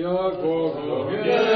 Jako go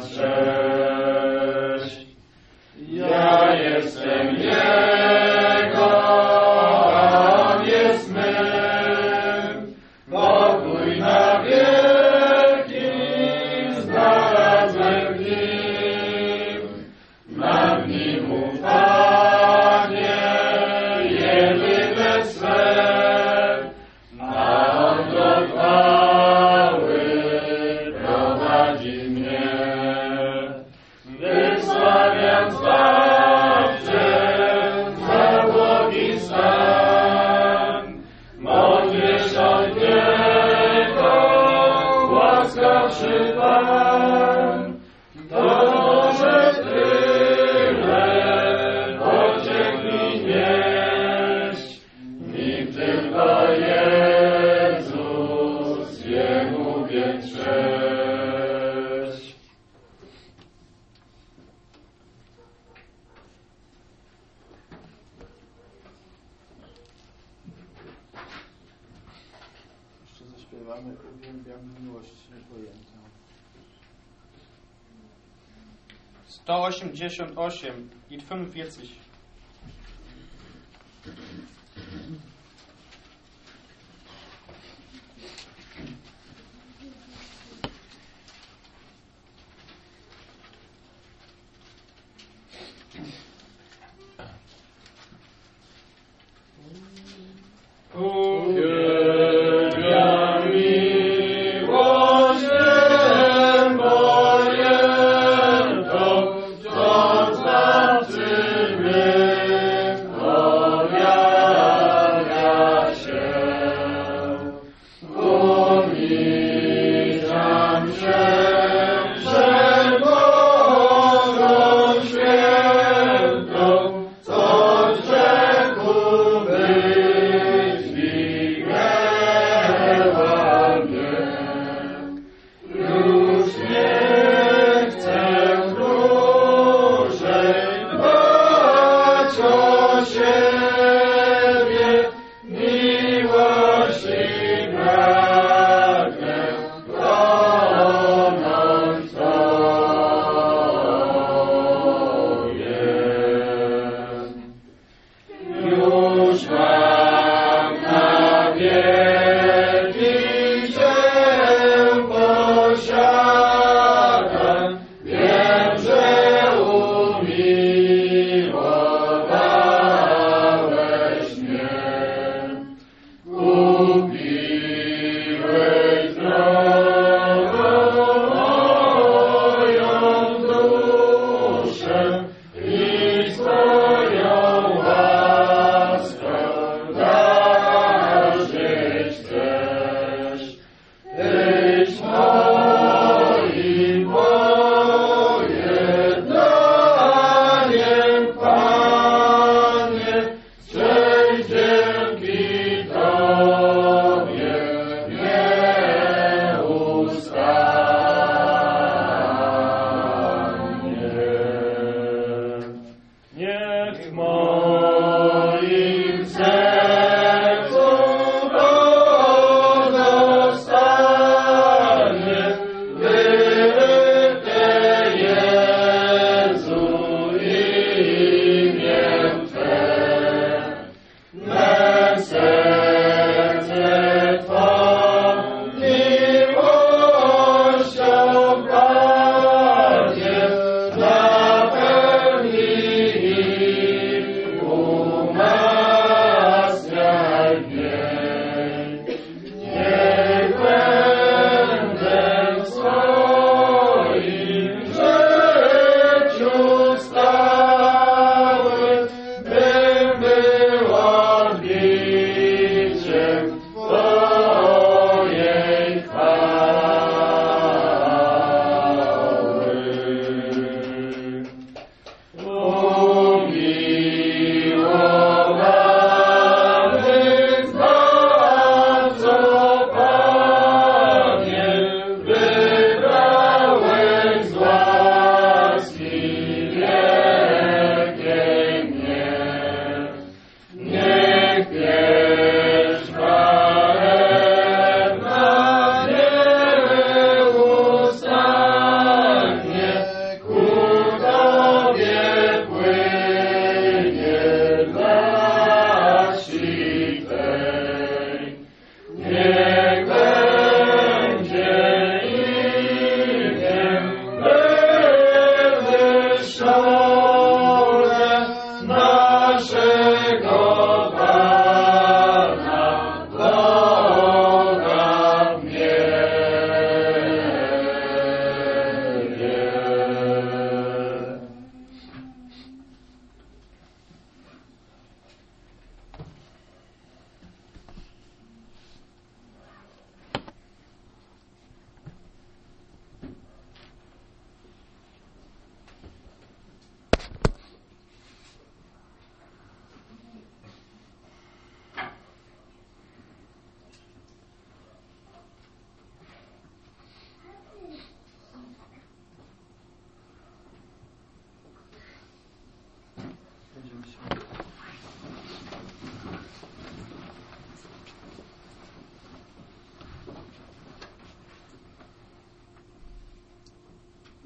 Sir. Kochany, uwielbiam miłość niepojętą. 188 i 45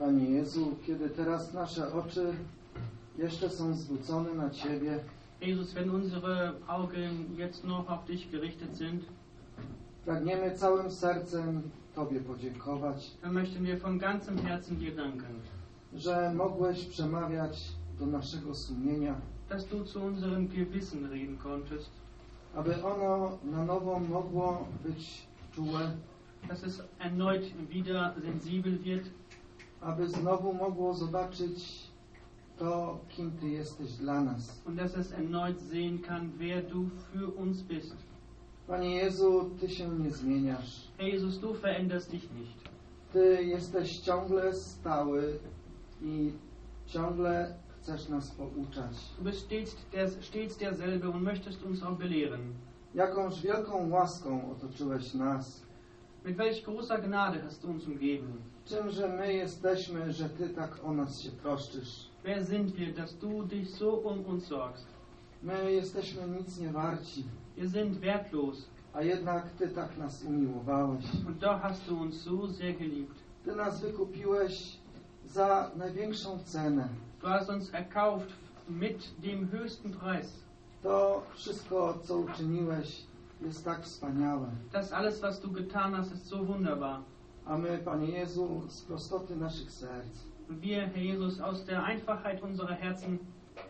Panie Jezu, kiedy teraz nasze oczy jeszcze są zwrócone na Ciebie, Jesus, wenn unsere Augen jetzt noch auf dich gerichtet sind, pragniemy całym sercem Tobie podziękować, dann möchten wir von ganzem Herzen dir danken, że mogłeś przemawiać do naszego sumienia, dass du zu unserem Gewissen reden konntest, aby ono na nowo mogło być czułe, dass es erneut wieder sensibel wird, aby znowu mogło zobaczyć to, kim Ty jesteś dla nas. und dass es erneut sehen kann, wer du für uns bist. Panie Jezu, Ty się nie zmieniasz. Herr Jesus, du veränderst dich nicht. Ty jesteś ciągle stały i ciągle chcesz nas pouczać. Du bist stets, der, stets derselbe und möchtest uns auch belehren. Jakąż wielką łaską otoczyłeś nas. Mit welch großer Gnade hast du uns umgeben. Czymże my jesteśmy, że Ty tak o nas się troszczysz. Wer sind wir, dass du dich so um uns sorgst? My jesteśmy nic nie warci, Wir sind wertlos a jednak Ty tak nas umiłowałeś. und doch hast du uns so sehr geliebt. Ty nas wykupiłeś za największą cenę. Du hast uns erkauft mit dem höchsten Preis. To wszystko, co uczyniłeś, jest tak wspaniałe. Das alles, was du getan hast, ist so wunderbar. A my, Panie Jezu, z prostoty naszych serc. Wir, Herr Jesus, aus der Einfachheit unserer Herzen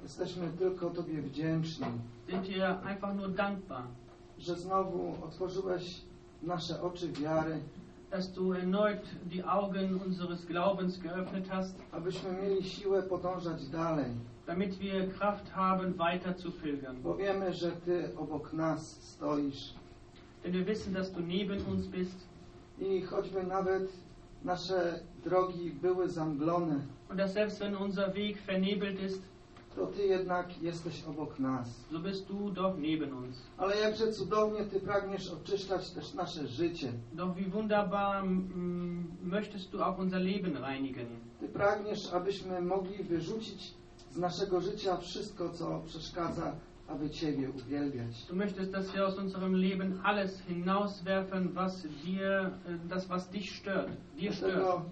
jesteśmy tylko Tobie wdzięczni, sind dir einfach nur dankbar, że znowu otworzyłeś nasze oczy wiary, dass du erneut die Augen unseres Glaubens geöffnet hast, abyśmy mieli siłę podążać dalej, damit wir Kraft haben, weiter zu pilgern. bo wiemy, że Ty obok nas stoisz. Denn wir wissen, dass du neben uns bist i choćby nawet nasze drogi były zamglone, und dass selbst wenn unser Weg vernebelt ist, to Ty jednak jesteś obok nas. so bist du doch neben uns. Ale jakże cudownie Ty pragniesz oczyszczać też nasze życie. Doch wie wunderbar mm, möchtest du auch unser Leben reinigen. Ty pragniesz, abyśmy mogli wyrzucić z naszego życia wszystko, co przeszkadza, aby Ciebie uwielbiać. Du möchtest, dass wir aus unserem Leben alles hinauswerfen, was dir, äh, das was dich stört, dir stört.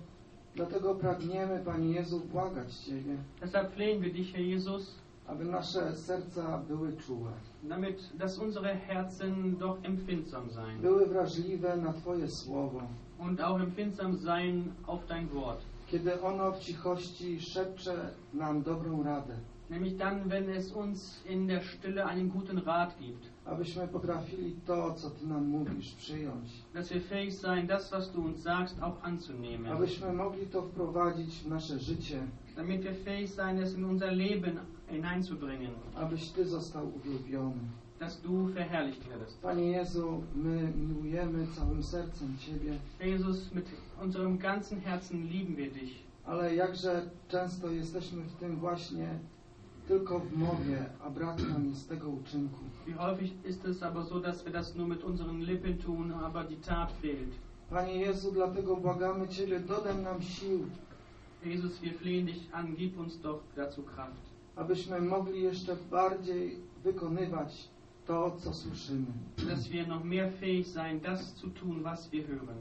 Dlatego, pragniemy, Panie Jezu, błagać Ciebie, Deshalb flehen wir dich, Herr Jesus, aby nasze serca były czułe, damit, dass unsere Herzen doch empfindsam sein były wrażliwe na Twoje słowo, und auch empfindsam sein auf dein Wort. kiedy ono w cichości szepcze nam dobrą radę, Nämlich dann, wenn es uns in der Stille einen guten Rat gibt, abyśmy potrafili to, co Ty nam mówisz, przyjąć, dass wir fähig sein, das, was du uns sagst, auch anzunehmen. abyśmy mogli to wprowadzić w nasze życie, Damit wir fähig sein, es in unser Leben hineinzubringen, abyś Ty został uwielbiony. dass du verherrlicht wirst. Panie Jezu, my miłujemy całym sercem Ciebie, Jesus, mit unserem ganzen Herzen lieben wir dich. ale jakże często jesteśmy w tym właśnie tylko w mowie, a brak nam jest tego uczynku. Wie häufig ist es aber so, dass wir das nur mit unseren Lippen tun, aber die Tat fehlt. Panie Jezu, dlatego błagamy Ciebie, dodaj nam sił, Jesus, wir flehen dich an, gib uns doch dazu Kraft, abyśmy mogli jeszcze bardziej wykonywać to, co słyszymy. dass wir noch mehr fähig sein, das zu tun, was wir hören.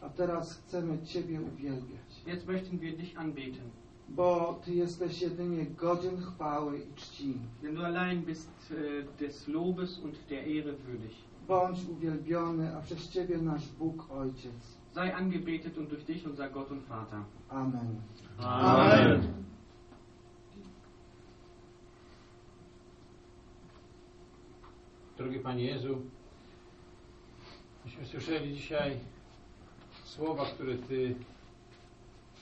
A teraz chcemy Ciebie uwielbiać, Jetzt möchten wir dich anbeten, bo Ty jesteś jedynie godzien chwały i czci. Denn du allein bist äh, des Lobes und der Ehre würdig. Bądź uwielbiony, a przez Ciebie nasz Bóg Ojciec. Sei angebetet und durch dich unser Gott und Vater. Amen. Amen. Drogi Panie Jezu, myśmy słyszeli dzisiaj słowa, które Ty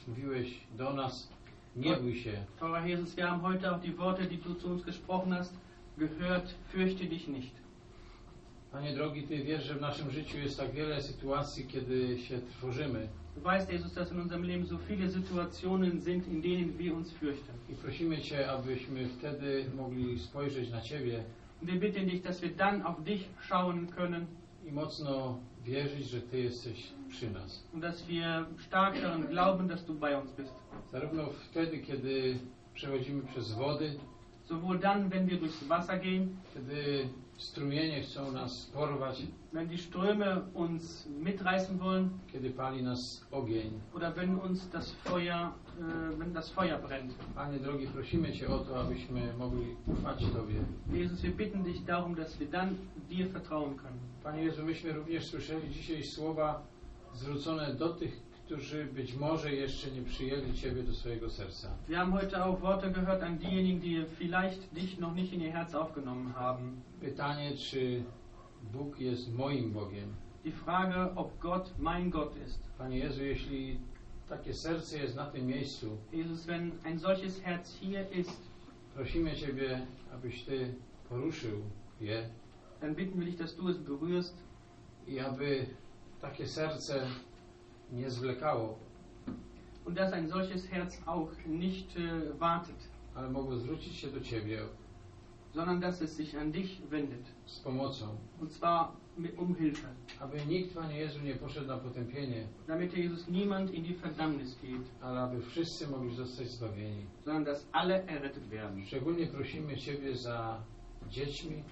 mówiłeś do nas nie bój się, Teurer Jesus, wir haben heute auch die Worte, die du zu uns gesprochen hast, gehört. Fürchte dich nicht. Panie drogi, Ty wiesz, że w naszym życiu jest tak wiele sytuacji, kiedy się trwożymy Du weißt, Jesus, dass in unserem Leben so viele Situationen sind, in denen wir uns fürchten. i prosimy Cię, abyśmy wtedy mogli spojrzeć na Ciebie Und wir bitten dich, dass wir dann auf dich schauen können i mocno wierzyć, że Ty jesteś przy nas. und dass wir stark daran glauben, dass du bei uns bist. Zarówno wtedy, kiedy przechodzimy przez wody, Sowohl dann, wenn wir durchs Wasser gehen, kiedy strumienie chcą nas porwać, wenn die Ströme uns mitreißen wollen kiedy pali nas ogień. oder wenn uns das Feuer, äh, wenn das Feuer brennt. Panie drogi, prosimy Cię o to, abyśmy mogli ufać Tobie. Jesus, wir bitten dich darum, dass wir dann dir vertrauen können. Panie Jezu, myśmy również słyszeli dzisiaj słowa zwrócone do tych, którzy być może jeszcze nie przyjęli Ciebie do swojego serca. Wir haben heute auch Worte gehört an diejenigen, die vielleicht dich noch nicht in ihr Herz aufgenommen haben. Pytanie, czy Bóg jest moim Bogiem? Die Frage, ob Gott mein Gott ist. Panie Jezu, jeśli takie serce jest na tym miejscu, Jesus, wenn ein solches Herz hier ist, prosimy Ciebie, abyś Ty poruszył je dann bitten wir dich, dass du es berührst i aby takie serce nie zwlekało, und dass ein solches Herz auch nicht äh, wartet, ale mogło zwrócić się do Ciebie sondern dass es sich an dich wendet. z pomocą. Und zwar mit, um Hilfe. Aby nikt, Panie Jezu, nie poszedł na potępienie, Damit Jesus niemand in die Verdammnis geht, ale aby wszyscy mogli zostać zbawieni. sondern dass alle errettet werden. Szczególnie prosimy Ciebie za dziećmi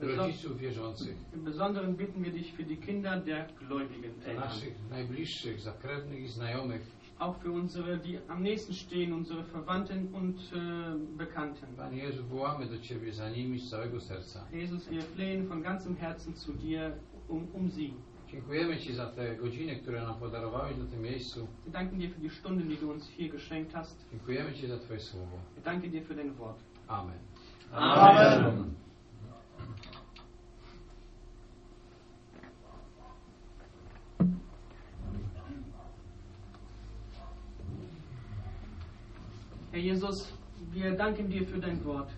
rodziców wierzących, Im Besonderen bitten wir dich für die Kinder der gläubigen Eltern. naszych najbliższych, za krewnych i znajomych. Auch für unsere, die am nächsten stehen, unsere Verwandten und äh, Bekannten. Panie Jezu, wołamy do Ciebie za nimi z całego serca. Jesus, wir flehen von ganzem Herzen zu dir um, um sie. Dziękujemy Ci za te godziny, które nam podarowałeś na tym miejscu. Wir danken dir für die Stunden, die du uns hier geschenkt hast. Dziękujemy Ci za Twoje słowo. Wir danken dir für dein Wort. Amen. Amen. Herr Jesus, wir danken dir für dein Wort.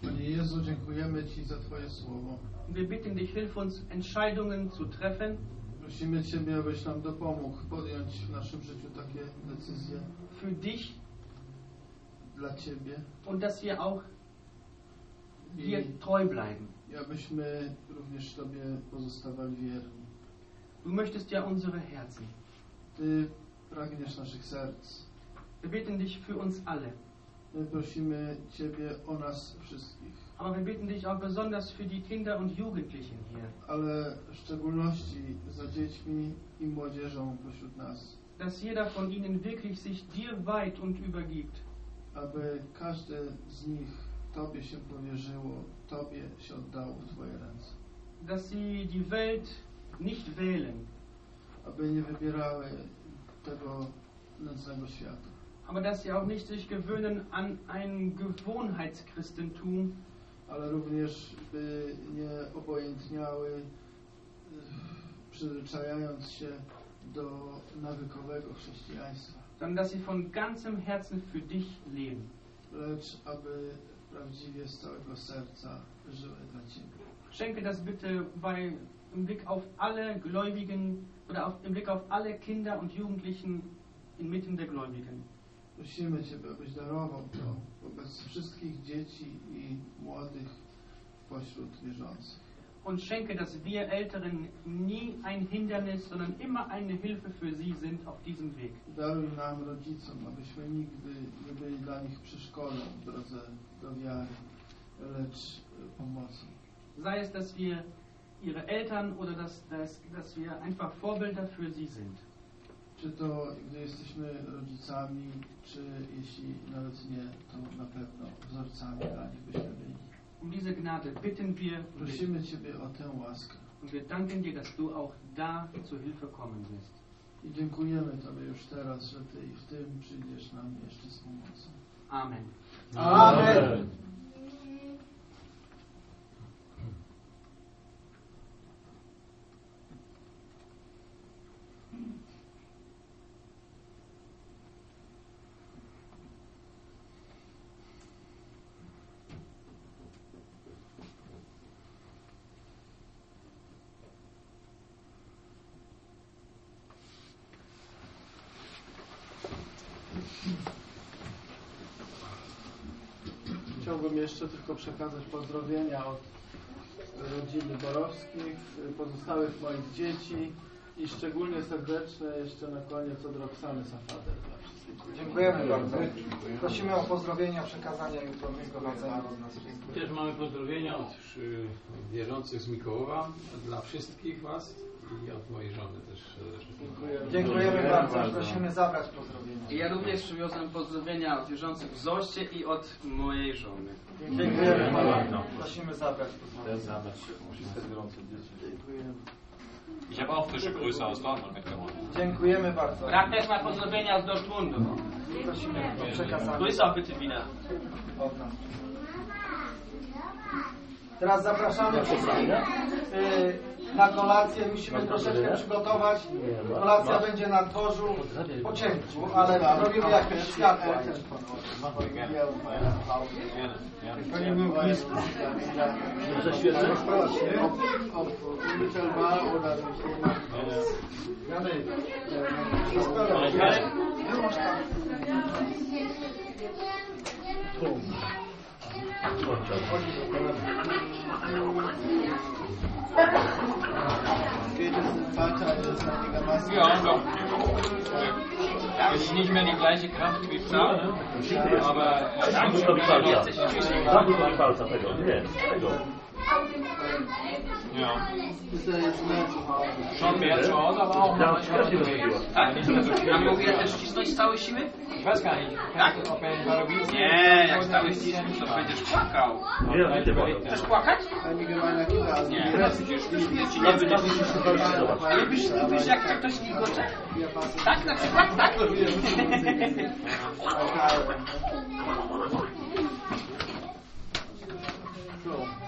Panie Jezu, dziękujemy Ci za Twoje słowo. Wir bitten dich, hilf uns, Entscheidungen zu treffen, Prosimy Ciebie, abyś nam dopomógł podjąć w naszym życiu takie decyzje für dich dla Ciebie und dass wir auch dir treu bleiben. i abyśmy również Tobie pozostawali wierni. Du möchtest ja unsere Herzen. Ty pragniesz naszych serc. Wir bitten dich für uns alle. My prosimy Ciebie o nas wszystkich, Aber wir bitten dich auch besonders für die Kinder und Jugendlichen hier, ale w szczególności za dziećmi i młodzieżą pośród nas, dass jeder von ihnen wirklich sich dir weiht und übergibt. aby każde z nich Tobie się powierzyło, Tobie się oddało w Twoje ręce. dass sie die Welt nicht wählen, aby nie wybierały tego nędznego świata, aber dass sie auch nicht sich gewöhnen an ein Gewohnheitschristentum, ale również by nie obojętniały, y, przyzwyczajając się do nawykowego chrześcijaństwa, sondern dass sie von ganzem Herzen für dich leben. lecz aby prawdziwie z całego serca żyły dla Ciebie. Schenke das bitte bei, im Blick auf alle Gläubigen oder auf, im Blick auf alle Kinder und Jugendlichen inmitten der Gläubigen. Prosimy Ciebie, abyś darował to wobec wszystkich dzieci i młodych pośród wierzących. Und schenke, dass wir Älteren nie ein Hindernis, sondern immer eine Hilfe für sie sind auf diesem Weg. Daruj nam, rodzicom, abyśmy nigdy nie byli dla nich przeszkodą w drodze do wiary, lecz pomocą. Sei es, dass wir ihre Eltern oder dass, dass, dass wir einfach Vorbilder für sie sind. Czy to gdy jesteśmy rodzicami, czy jeśli nawet nie, to na pewno wzorcami dla nich byśmy byli. Um diese Gnade bitten wir und wir- Prosimy Ciebie o tę łaskę und wir danken dir, dass du auch da zur Hilfe kommen wirst. i dziękujemy Tobie już teraz, że Ty i w tym przyjdziesz nam jeszcze z pomocą. Amen. Amen. Chciałbym jeszcze tylko przekazać pozdrowienia od rodziny Borowskich, pozostałych moich dzieci i szczególnie serdeczne jeszcze na koniec od Roxany Safader dla wszystkich. Dziękujemy bardzo. Prosimy o pozdrowienia, przekazania jutro wyprowadzenia od nas wszystkich. Też mamy pozdrowienia od y, wierzących z Mikołowa dla wszystkich Was i od mojej żony też serdecznie. Dziękujemy bardzo. Prosimy zabrać pozdrowienia. I ja również przywiozłem pozdrowienia od wierzących w Zoście i od mojej żony. Dziękujemy bardzo. Prosimy zabrać pozdrowienia. Dziękujemy. Ich habe auch frische Grüße aus Dortmund mitgebracht. Dziękujemy bardzo. Brat też ma pozdrowienia z Dortmundu. Prosimy o przekazanie Grüße auch bitte wieder. od nas. Teraz zapraszamy wszystkich y, na kolację. Musimy troszeczkę przygotować. Kolacja będzie na dworzu po ciemku, ale robimy jakieś światła. Panie Burmistrzu, ze świecą proszę, ob unmittelbar oder durch jemanden. Janek, Janek, wyłącz tam. Geht es weiter, ist einigermaßen. Ja, doch. Es ist nicht mehr die gleiche Kraft wie früher, aber es Ja. Ist er jetzt mehr zu Hause? Też. Tak? So cisnąć z całej siły? Ich Tak? er Nie, jak stałeś cisnąć, to będziesz płakał. Chcesz płakać? Nie, no lubisz, lubisz jak ktoś ligocze? Tak, na przykład, tak? Aucie,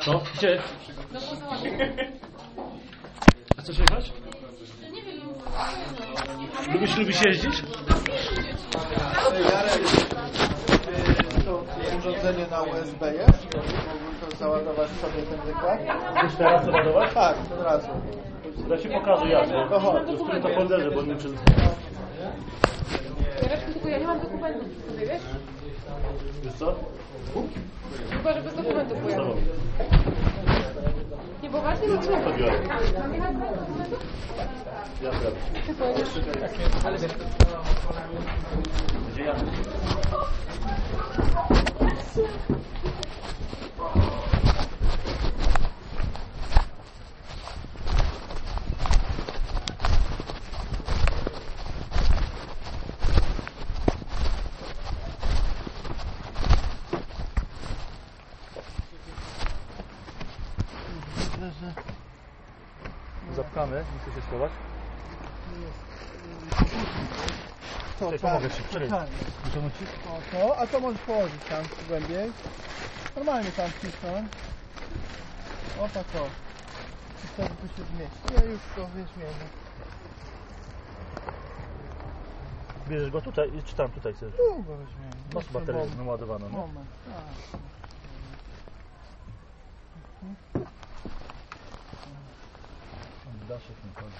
Co? Gdzie? No załatwię. A chcesz jechać? Lubisz, lubisz jeździć? To urządzenie na USB jest? Mógłbym to załadować sobie ten wykład? Chcesz teraz ładować? Tak, od razu. Ja ci pokażę jak. To chodź. W którym to folderze, bo nie przez... Tylko ja nie mam dokumentów przy sobie, wiesz? Wiesz co? Chyba, że bez dokumentów pojadę. Nie poważnie? Co to biorę? Mam jechać bez dokumentów? Ja pojedziesz? Gdzie ja? Schować. To Cześć, pomogę ci, czekaj. Wyciągnąć ci? O, to, a to możesz położyć tam głębiej. Normalnie tam wcisnąć. O tak o. I wtedy to się zmieści. Ja już to weźmiemy. Bierzesz go tutaj, czy tam, tutaj chcesz? Tu go weźmiemy. Masz Jeszcze baterię naładowaną, no? Moment, tak. Chodzi.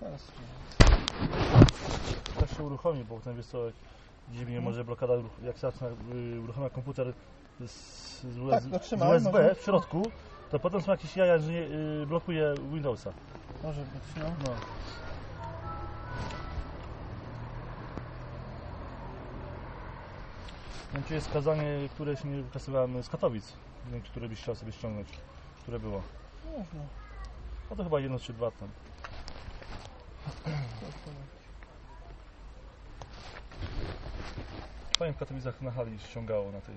Teraz To się uruchomi, bo potem wiesz co, jak dziwnie może blokada, jak zacznę y, uruchamia komputer z, z, Tak, no z USB może. w środku, to potem są jakieś jaja, że nie, y, blokuje Windowsa. może być, no. No. Wiem, czy jest kazanie, które się nie wykasowałem z Katowic. Nie wiem, które byś chciał sobie ściągnąć, które było. Można. No to chyba jedno czy dwa tam. Powiem w Katowicach na hali ściągało na tej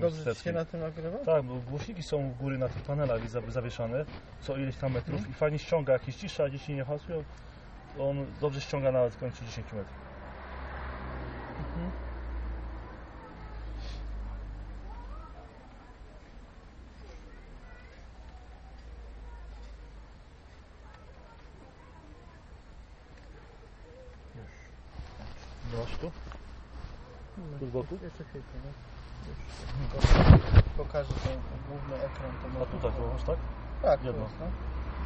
Dobrze ci się na tym nagrywa? Tak, bo głośniki są w góry na tych panelach za- zawieszane, co ileś tam metrów i fajnie ściąga, jak jest cisza, a dzieci nie hasują, to on dobrze ściąga nawet kończy 10 metrów. Zobacz tu. Tu z boku? Jeszcze chwilkę, no. Już pokażę ten główny ekran. To A może tutaj to masz, tak? Tak, jedno. jest, no.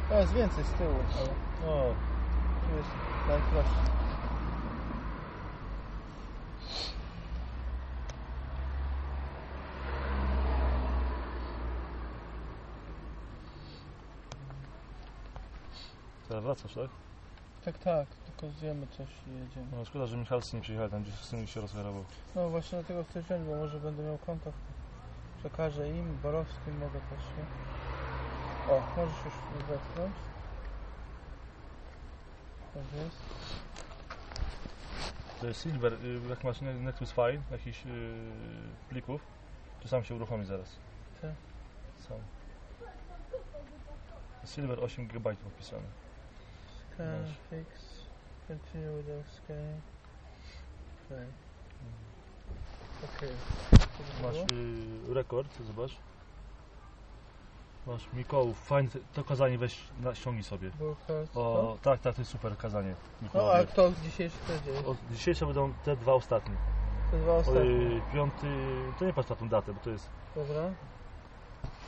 To jest więcej z tyłu, ale No, tu jest najprostszy. teraz wracasz, tak? Tak, tak, tylko zjemy coś i jedziemy. No szkoda, że Michalscy nie przyjechali tam, gdzie z tym się rozchorował. No właśnie dlatego chcę wziąć, bo może będę miał kontakt. Przekażę im, Borowskim mogę też, nie? O, możesz już wepchnąć. Tak jest. To jest Silver, y, jak masz ne- Nexus File, jakichś yy, plików, to sam się uruchomi zaraz. Tak. Sam. Silver 8 GB opisane. Scan, Masz. fix, continue with the scan. Okay. Okej. Co Masz y, rekord, zobacz. Masz Mikołów, fajne to kazanie weź, na, ściągnij sobie. O, tak, tak, to jest super kazanie. No, a kto dzisiejszy to dzieje? O, dzisiejsze będą te dwa ostatnie. Te dwa ostatnie. Oj, piąty, to nie patrz na tą datę, bo to jest... Dobra.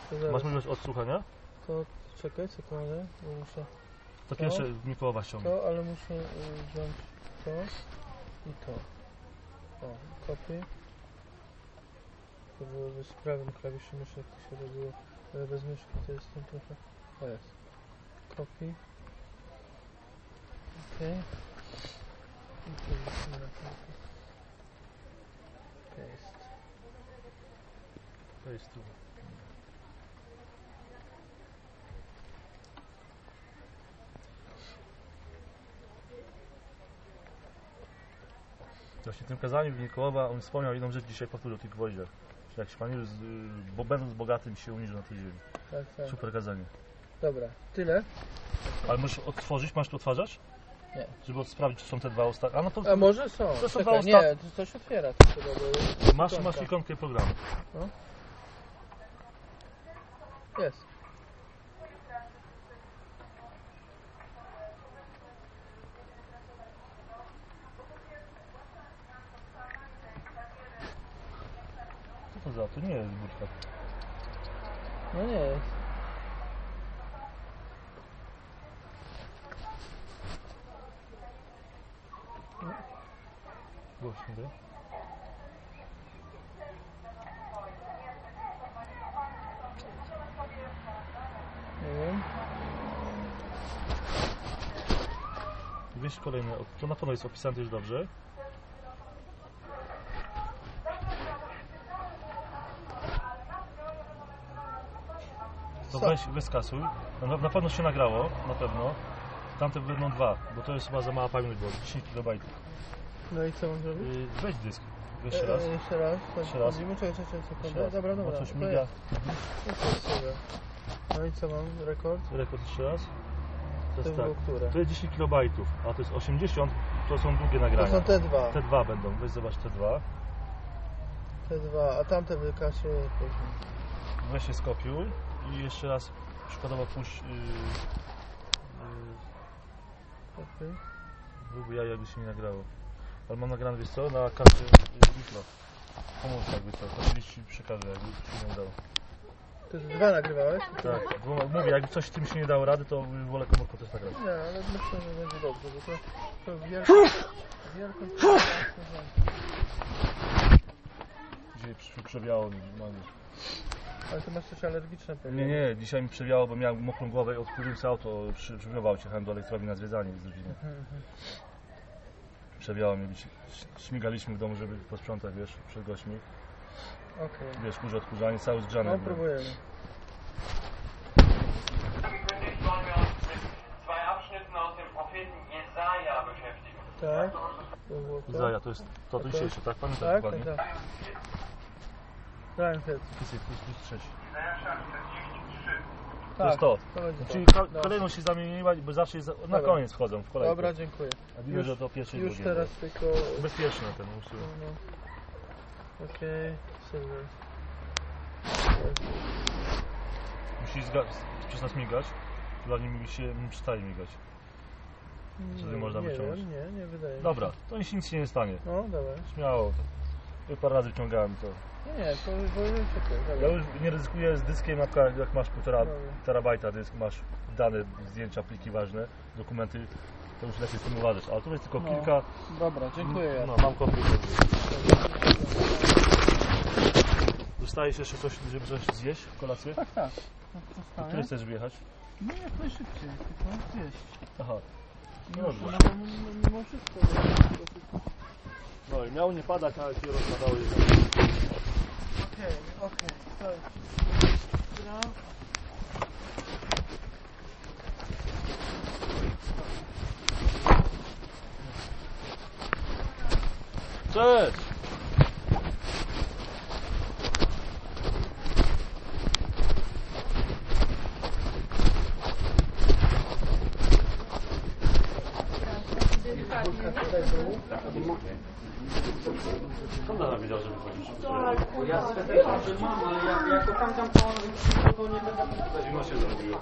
To zaraz. Masz możliwość odsłuchania? To czekaj sekundę, bo muszę To pierwsze Mikoława ściągnij. to, ale muszę y, wziąć to i to. O, kopię. To byłoby z prawym klawiszem myszy, jak to się robiło, bez myszki to jest tam trochę... O jest. Kopi. Okej. I tu wrzucimy na. Paste. To jest tu. Właśnie w tym kazaniu Mikoława on wspomniał jedną rzecz dzisiaj powtórzył o tych gwoździach. Jak się Pan Jezus, y, bo będąc bogatym się uniżył na tej ziemi. Tak, tak. Super kazanie. Dobra, tyle. Ale możesz otworzyć, masz tu odtwarzać? Nie. Żeby sprawdzić, czy są te dwa ostatnie. A no to A może są. To są Czekaj, dwa nie, to coś otwiera. To masz, ikonka. masz ikonkę programu. Jest. Co to nie jest budka. No nie jest. Głośno? Nie wiem. Wiesz kolejne, to na pewno jest opisane też dobrze. To Co? weź, wyskasuj. Na, na pewno się nagrało, na pewno. Tamte będą dwa, bo to jest chyba za mała pamięć, bo 10 KB. No i co mam zrobić? Yy, weź dysk. Jeszcze raz. e, Jeszcze raz. tak Jeszcze raz. wchodzimy. Czekaj, czekaj, Jeszcze sekundę. raz. Dobra, Bo dobra. coś to miga. jest- to jest sobie. No i co mam? Rekord? Rekord jeszcze raz. To To jest było tak. które? To jest 10 KB, a to jest 80, to są długie To nagrania. są te dwa. Te dwa będą, weź zobacz te dwa. Te dwa, a tamte wykaszę później. Weź się skopiuj i jeszcze raz przykładowo puść. Yy, yy, byłby ja jakby się nie nagrało. Ale mam nagrane wiesz co, na karcie yy, mikro. Pomóż jakby co, to ci przekażę, jakby się nie udało. To jest dwa nagrywałeś? Tak, bo mówię, jakby coś z tym się nie dało rady, to wolę komórkę też nagrać. Nie, ale myślę, że będzie dobrze, bo to, to Dzisiaj przy- przewiało mi, mam już. Ale ty masz coś alergiczne pewnie. Nie, nie, dzisiaj mi przewiało, bo miałem mokrą głowę i odkurzyłem sobie auto, przy, przy aucie, jechałem do elektrowni na zwiedzanie z rodziną. Mhm, mhm. Przewiało mnie, śmigaliśmy w domu, żeby posprzątać, wiesz, przed gośćmi. Okej. Wiesz, kurze odkurzanie, cały zgrzany. No byłem. próbujemy. Künftig wollen wir uns mit zwei Abschnitten aus dem Propheten Jesaja beschäftigen. Tak. To było to. Izaja, to jest to, to Tak. dzisiejsze, tak? Pamiętasz Tak, tak, dokładnie? tak. Reinfeldt. Jest, jest, jest trzeci. Jesaja 43. To jest Tak, to. to będzie Czyli to. Dobra. kolejność się zamieniła, bo zawsze jest, na Dobra. koniec wchodzą w kolejkę. Dobra, dziękuję. A widzę, Już- że to pierwszy Już drugi. teraz tylko... Bezpieczne ten usuł. No, no. Okej, silver. Musisz przestać migać, zanim się przestaje migać. Wtedy można nie wyciągnąć. Wiem, nie, nie wydaje mi Dobra, się. to nic nic się nie stanie. No, dawaj. Śmiało. Już parę razy wyciągałem to. Nie, to już. Ja już nie ryzykuję z dyskiem, przykład jak masz półtora terabajta dysk, masz dane, zdjęcia, pliki ważne, dokumenty, to już lepiej z tym uważać. Ale tu jest tylko No. kilka, Dobra, dziękuję. no mam komputer. Dostajesz jeszcze coś, żeby coś zjeść w kolację? Tak, tak. No, Do zostałem. której chcesz wyjechać? Nie, jak najszybciej, tylko zjeść. Aha. No dobrze. no, bo mimo wszystko. no, No i miało nie padać, ale się rozpadało je. Okej, okej, to jest. Dobra. Cześć! Skąd ona wiedziała, że wychodzisz? Ja że mam, ale jak, jak to tam tam to to nie będę się zrobiło.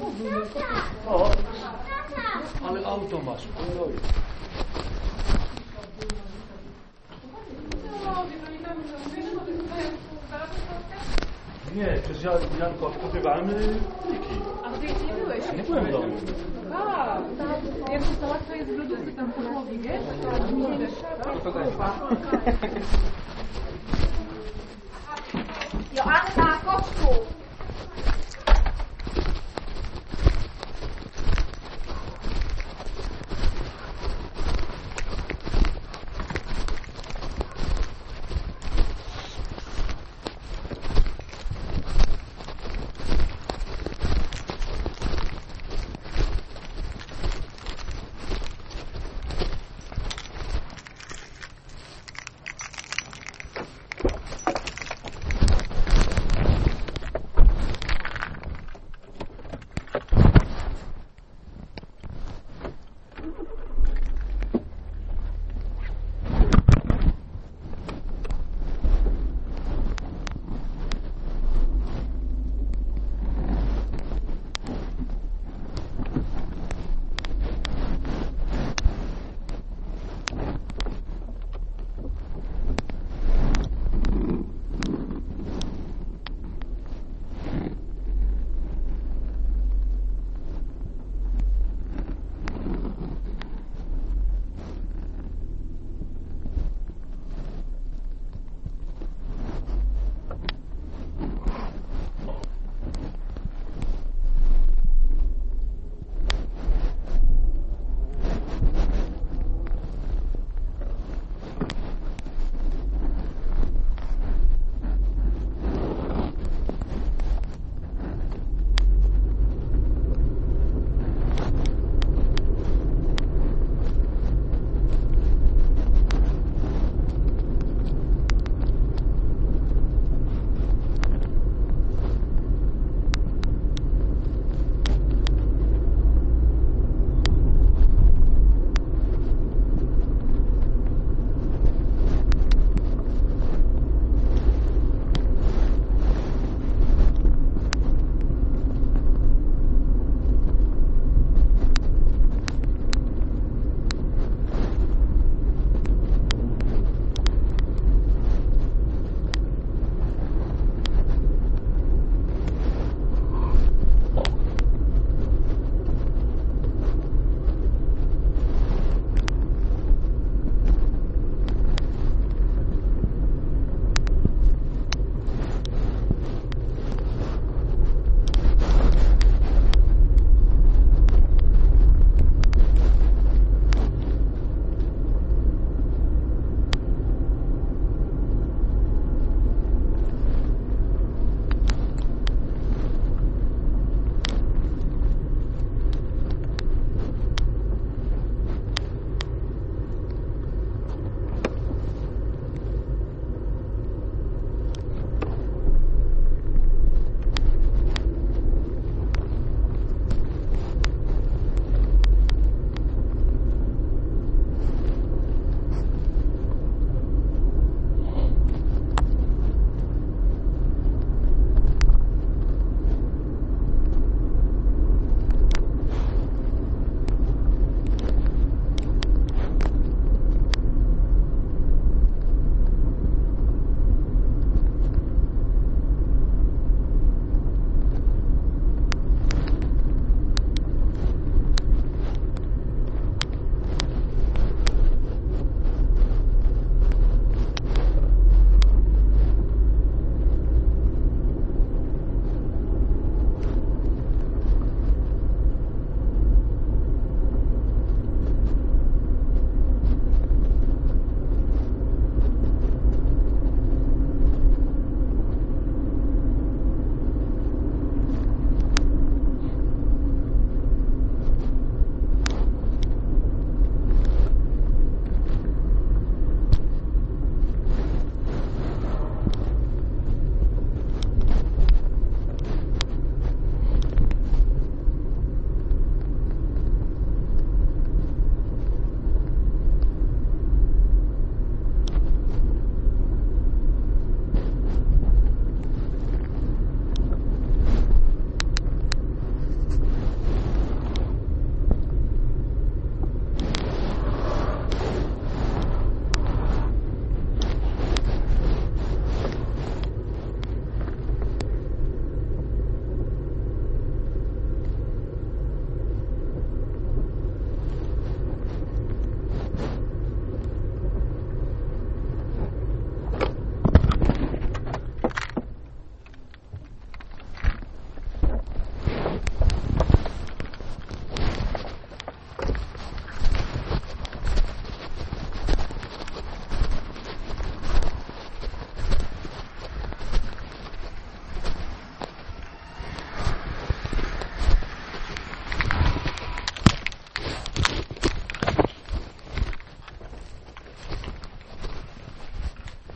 Kupiło się. O, ale auto masz. Nie, przecież ja, Janko, odkopywałem pliki. A ty jeszcze nie byłeś? Nie byłem w domu. Tak. Jak to łatwo jest w lodówce tam podłogi, wiesz? Joanna, chodź